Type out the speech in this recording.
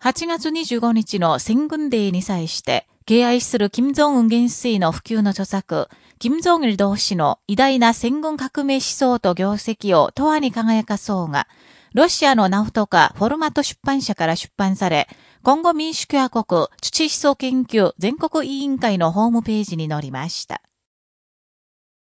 8月25日の戦軍デーに際して、敬愛する金正恩元帥の普及の著作、金正日同士の偉大な戦軍革命思想と業績を永遠に輝かそうが、ロシアのナフトカフォルマット出版社から出版され、今後民主共和国土思想研究全国委員会のホームページに載りました。